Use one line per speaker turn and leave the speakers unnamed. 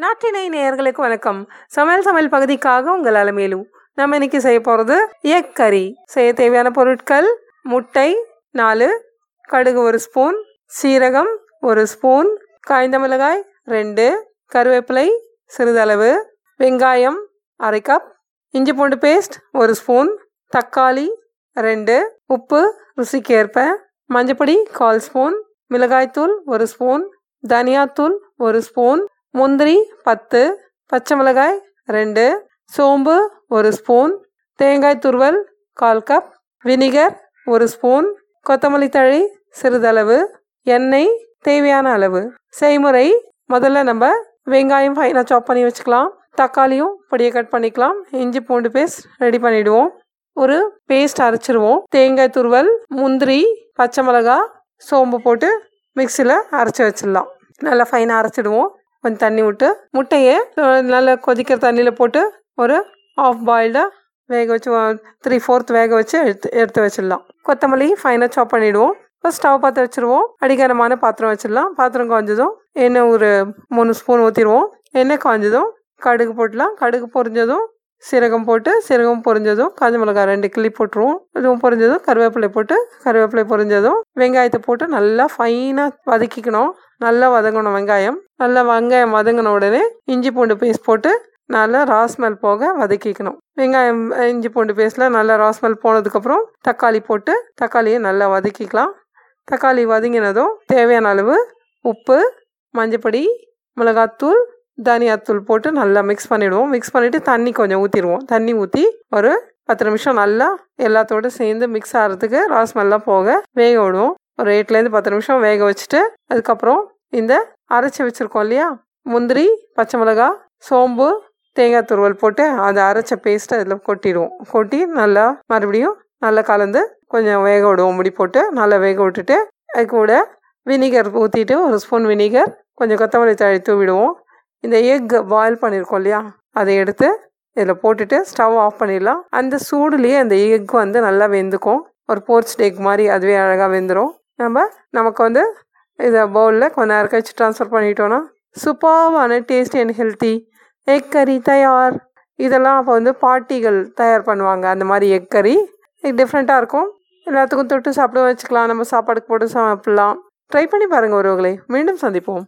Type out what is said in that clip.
நாட்டினை நேயர்களுக்கு வணக்கம். சமையல் சமையல் பகுதிக்காக உங்கள் அலமேலு நம்ம இன்னைக்கு செய்ய போகிறது எக் கறி செய்ய தேவையான பொருட்கள் முட்டை நாலு கடுகு ஒரு ஸ்பூன் சீரகம் ஒரு ஸ்பூன் காய்ந்த மிளகாய் ரெண்டு கருவேப்பிலை சிறிதளவு வெங்காயம் அரை கப் இஞ்சி பூண்டு பேஸ்ட் ஒரு ஸ்பூன் தக்காளி ரெண்டு உப்பு ருசிக்கேற்ப மஞ்சப்பொடி கால் ஸ்பூன் மிளகாய்த்தூள் ஒரு ஸ்பூன் தனியாத்தூள் ஒரு ஸ்பூன் முந்திரி பத்து பச்சை மிளகாய் ரெண்டு சோம்பு ஒரு ஸ்பூன் தேங்காய் துருவல் கால் கப் வினிகர் ஒரு ஸ்பூன் கொத்தமல்லி தழை சிறிதளவு எண்ணெய் தேவையான அளவு. செய்முறை முதல்ல நம்ம வெங்காயம் ஃபைனாக சாப் பண்ணி வச்சுக்கலாம். தக்காளியும் பொடியை கட் பண்ணிக்கலாம். இஞ்சி பூண்டு பேஸ்ட் ரெடி பண்ணிவிடுவோம் ஒரு பேஸ்ட் அரைச்சிருவோம். தேங்காய் துருவல் முந்திரி பச்சை மிளகா சோம்பு போட்டு மிக்சியில் அரைச்சி வச்சிடலாம். நல்லா ஃபைனாக அரைச்சிடுவோம். கொஞ்சம் தண்ணி விட்டு முட்டையை நல்லா கொதிக்கிற தண்ணியில் போட்டு ஒரு ஆஃப் பாயில்டாக வேக வச்சு த்ரீ ஃபோர்த் வேக வச்சு எடுத்து எடுத்து வச்சிடலாம். கொத்தமல்லி ஃபைனாக சாப் பண்ணிவிடுவோம் இப்போ ஸ்டவ் பார்த்து வச்சுருவோம். அடிகாரமான பாத்திரம் வச்சிடலாம். பாத்திரம் காஞ்சதும் எண்ணெய் ஒரு மூணு ஸ்பூன் ஊற்றிடுவோம் எண்ணெய் காய்ஞ்சதும் கடுகு போட்டுடலாம். கடுகு பொரிஞ்சதும் சீரகம் போட்டு சீரகம் பொரிஞ்சதும் காஞ்ச மிளகாய் ரெண்டு கிள்ளி போட்டுருவோம். இதுவும் பொரிஞ்சதும் கருவேப்பிலை போட்டு கருவேப்பிலை பொரிஞ்சதும் வெங்காயத்தை போட்டு நல்லா ஃபைனாக வதக்கிக்கணும். நல்லா வதங்கணும் வெங்காயம். நல்லா வெங்காயம் வதங்கின உடனே இஞ்சி பூண்டு பேஸ்ட் போட்டு நல்லா ராஸ்மெல் போக வதக்கிக்கணும். வெங்காயம் இஞ்சி பூண்டு பேஸ்ட்டில் நல்லா ராஸ்மெல் போனதுக்கப்புறம் தக்காளி போட்டு தக்காளியை நல்லா வதக்கிக்கலாம். தக்காளி வதங்கினதும் தேவையான அளவு உப்பு மஞ்சப்பொடி மிளகாத்தூள் தனியாத்தூள் போட்டு நல்லா மிக்ஸ் பண்ணிவிடுவோம் மிக்ஸ் பண்ணிவிட்டு தண்ணி கொஞ்சம் ஊற்றிடுவோம் தண்ணி ஊற்றி ஒரு பத்து நிமிஷம் நல்லா எல்லாத்தோட சேர்ந்து மிக்ஸ் ஆகிறதுக்கு ராஸ்மெல்லாம் போக வேக விடுவோம். ஒரு எட்டுலேருந்து பத்து நிமிஷம் வேக வச்சுட்டு அதுக்கப்புறம் இந்த அரைச்சி வச்சுருக்கோம் இல்லையா? முந்திரி பச்சை மிளகா சோம்பு தேங்காய் துருவல் போட்டு அதை அரைச்ச பேஸ்ட்டை அதில் கொட்டிடுவோம். கொட்டி நல்லா மறுபடியும் நல்லா கலந்து கொஞ்சம் வேக விடுவோம். முடி போட்டு நல்லா வேக விட்டுட்டு அது கூட வினிகர் ஊற்றிட்டு ஒரு ஸ்பூன் வினிகர் கொஞ்சம் கொத்தமல்லி தழை தூவிடுவோம். இந்த எக் பாயில் பண்ணியிருக்கோம் இல்லையா? அதை எடுத்து இதில் போட்டுட்டு ஸ்டவ் ஆஃப் பண்ணிடலாம். அந்த சூடுலேயே அந்த எக் வந்து நல்லா வெந்துக்கும். ஒரு போர்ச் எக் மாதிரி அதுவே அழகாக வெந்துடும் நம்ம நமக்கு வந்து இதை பவுலில் கொஞ்ச நேரம் கழிச்சு ட்ரான்ஸ்ஃபர் பண்ணிட்டோன்னா சூப்பர்வான டேஸ்டி அண்ட் ஹெல்த்தி எக் கறி தயார். இதெல்லாம் அப்போ வந்து பாட்டிகள் தயார் பண்ணுவாங்க. அந்த மாதிரி எக் கறி டிஃப்ரெண்ட்டாக இருக்கும். எல்லாத்துக்கும் தொட்டு சாப்பிட வச்சுக்கலாம். நம்ம சாப்பாடுக்கு போட்டு சாப்பிட்லாம். ட்ரை பண்ணி பாருங்கள் ஒருவர்களே மீண்டும் சந்திப்போம்.